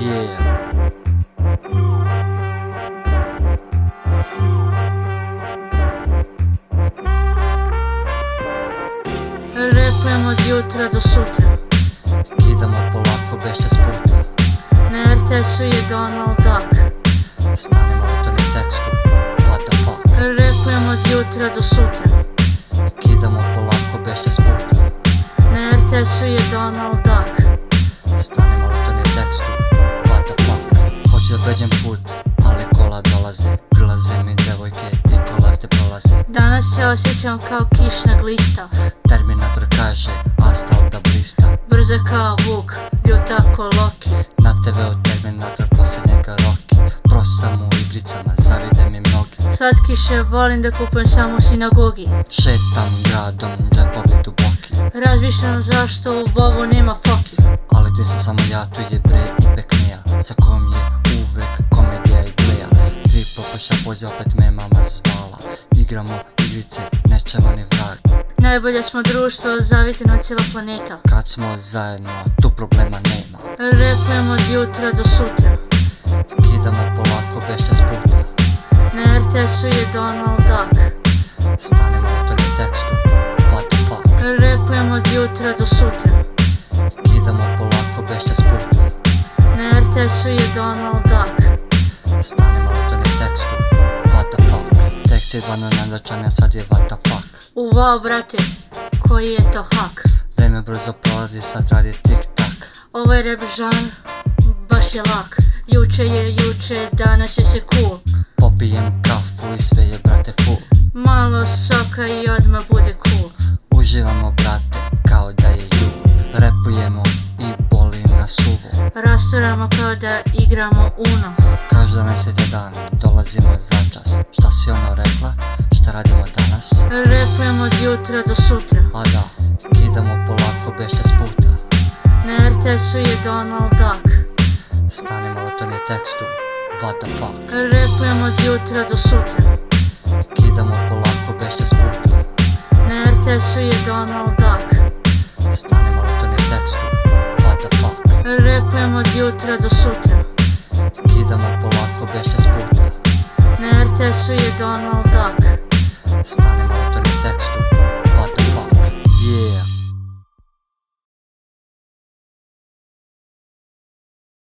Е, є. Репимо ді утра до сути. Кидамо полаку без спути. Не альтесує Дональд Дак. Станемо до не тексту. What the fuck? Е, Репимо ді утра до сути. Кидамо полаку без спути. Не альтесує Дональд Дак. Станемо до не тексту. Da pređem put Ali kola dolaze Prilaze mi devojke I kola ste prolaze. Danas se osjećam kao kišna glista. Terminator kaže Astal da blista. Brza kao vuk, ljuta ko Loki. Na TV od Terminator posljednjega Rocky Prosam u igricama Zavide mi mnogi. Slatkiše volim da kupujem samo u sinagogi. Šetam gradom Džepovi duboki. Razmišljam zašto u Bobu nema foki. Ali tu sam samo ja, tu je bre Igramo igrice, nećemo ni vrag. Najbolje smo društvo, zavitina cijela planeta. Kad smo zajedno, tu problema nema. Repujemo od jutra do sutra. Kidamo polako s puta. Na RTS-u je Donald Duck. Stanemo li to ni tekstu. What the fuck? Repujemo od jutra do sutra. Kidamo polako s puta. Na RTS-u je Donald Tekst je zvano nadačan, a sad je what the fuck. Uvao brate, koji je to hak? Vreme brzo prolazi, sad radi tik tak Ovaj rap žanr baš je lak. Juče je juče, danas je se cool. Popijem kafu i sve je brate full Malo soka i odmah bude cool. Uživamo brate kao da je ju Repujemo i boli nas uvo Rasturamo kao da igramo Uno Mesec je dan, dolazimo za čas. Šta si ono rekla, šta radimo danas? Repujemo od jutra do sutra. A da, kidamo polako s puta. Na RTS-u je Donald Duck. Stanemo li to ni tekstu, what the fuck? Repujemo od jutra do sutra. Kidamo polako s puta. Na RTS-u je Donald Duck. Stanemo li to ni tekstu, what the fuck? Repujemo od jutra do sutra to your Donald Duck. It's not an text, what the fuck? Yeah.